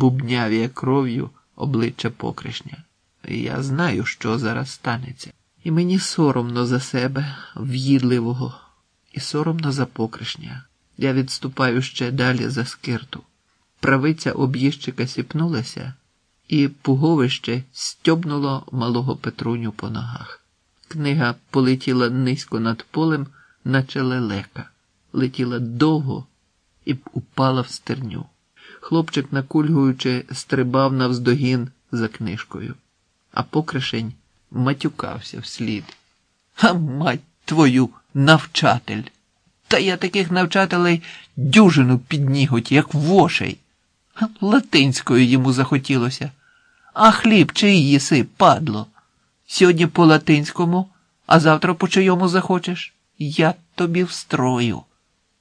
бубнявіє кров'ю обличчя покришня. Я знаю, що зараз станеться. І мені соромно за себе, в'їдливого, і соромно за покришня. Я відступаю ще далі за скирту. Правиця об'їжчика сіпнулася, і пуговище стьобнуло малого Петруню по ногах. Книга полетіла низько над полем, наче лелека, летіла довго і упала в стерню. Хлопчик, накульгуючи, стрибав навздогін за книжкою, а покришень матюкався вслід. А мать твою, навчатель! Та я таких навчателей дюжину підніготь, як вошей. Латинською йому захотілося. А хліб чий їси, падло? Сьогодні по латинському, а завтра по чийому захочеш? Я тобі встрою.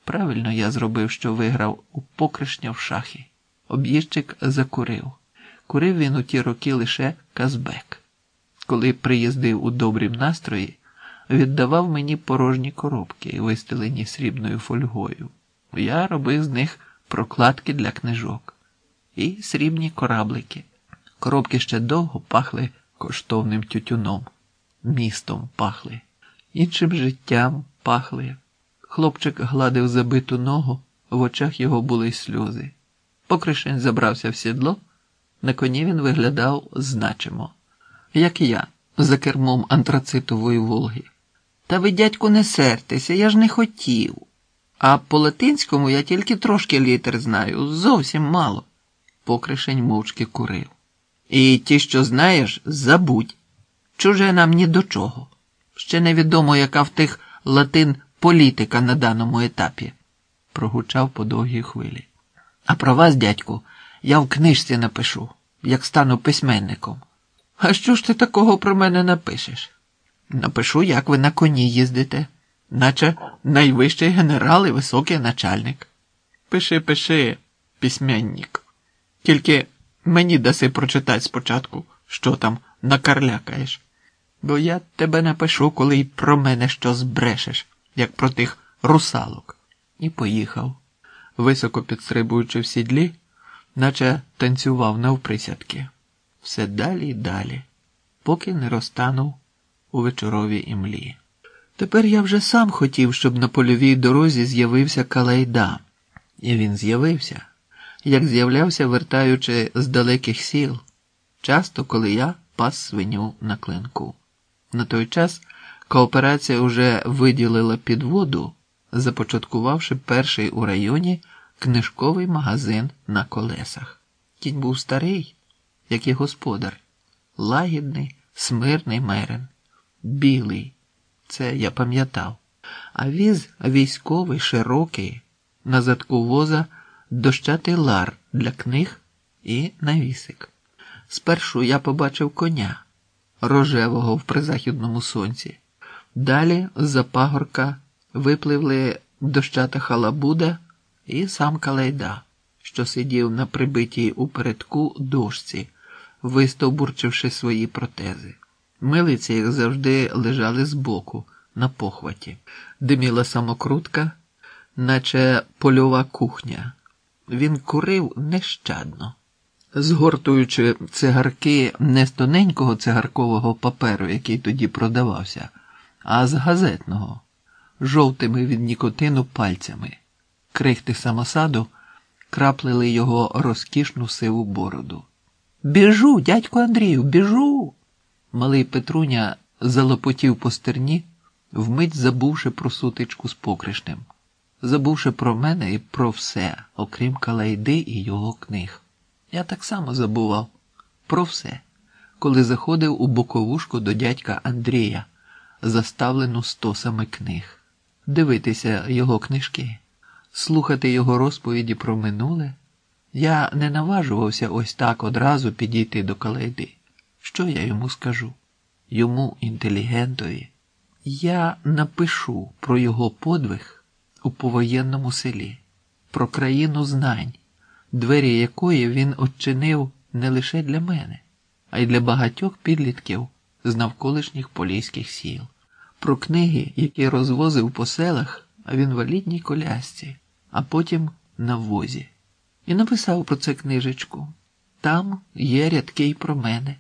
Правильно я зробив, що виграв у покришня в шахи. Об'їжджик закурив. Курив він у ті роки лише Казбек. Коли приїздив у добрім настрої, віддавав мені порожні коробки, вистелені срібною фольгою. Я робив з них прокладки для книжок і срібні кораблики. Коробки ще довго пахли коштовним тютюном, містом пахли, іншим життям пахли. Хлопчик гладив забиту ногу, в очах його були сльози. Покришень забрався в сідло, на коні він виглядав значимо, як я, за кермом антрацитової Волги. Та ви, дядьку, не сертеся, я ж не хотів. А по латинському я тільки трошки літер знаю, зовсім мало. Покришень мовчки курив. І ті, що знаєш, забудь. Чуже нам ні до чого. Ще невідомо, яка в тих латин політика на даному етапі, прогучав по довгій хвилі. А про вас, дядьку, я в книжці напишу, як стану письменником. А що ж ти такого про мене напишеш? Напишу, як ви на коні їздите, наче найвищий генерал і високий начальник. Пиши, пиши, письменник. Тільки мені даси прочитати спочатку, що там накарлякаєш. Бо я тебе напишу, коли й про мене що збрешеш, як про тих русалок. І поїхав, високо підстрибуючи в сідлі, наче танцював навприсядки. Все далі й далі, поки не розтанув у вечоровій імлі. Тепер я вже сам хотів, щоб на польовій дорозі з'явився Калайда, і він з'явився, як з'являвся, вертаючи з далеких сіл, часто коли я пас свиню на клинку. На той час кооперація уже виділила підводу, започаткувавши перший у районі книжковий магазин на колесах. Кінь був старий, як і господар, лагідний, смирний мерен, білий, це я пам'ятав, а віз військовий, широкий, на задку воза дощатий лар для книг і навісик. Спершу я побачив коня рожевого в призахідному сонці. Далі з-за пагорка випливли дощата халабуда і сам Калайда, що сидів на прибитій у передку дошці, вистовбурчивши свої протези. Милиці, як завжди, лежали збоку, на похваті, диміла самокрутка, наче польова кухня. Він курив нещадно, згортуючи цигарки не з тоненького цигаркового паперу, який тоді продавався, а з газетного, жовтими від нікотину пальцями. Крихти самосаду краплили його розкішну сиву бороду. Біжу, дядько Андрію, біжу. Малий Петруня залопотів по стерні, вмить забувши про сутичку з покришнем, забувши про мене і про все, окрім Калайди і його книг. Я так само забував про все, коли заходив у боковушку до дядька Андрія, заставлену стосами книг, дивитися його книжки, слухати його розповіді про минуле. Я не наважувався ось так одразу підійти до Калайди. Що я йому скажу? Йому, інтелігентові, я напишу про його подвиг у повоєнному селі, про країну знань, двері якої він очинив не лише для мене, а й для багатьох підлітків з навколишніх поліських сіл, про книги, які розвозив по селах в інвалідній колясці, а потім на возі. І написав про це книжечку. Там є рядки й про мене.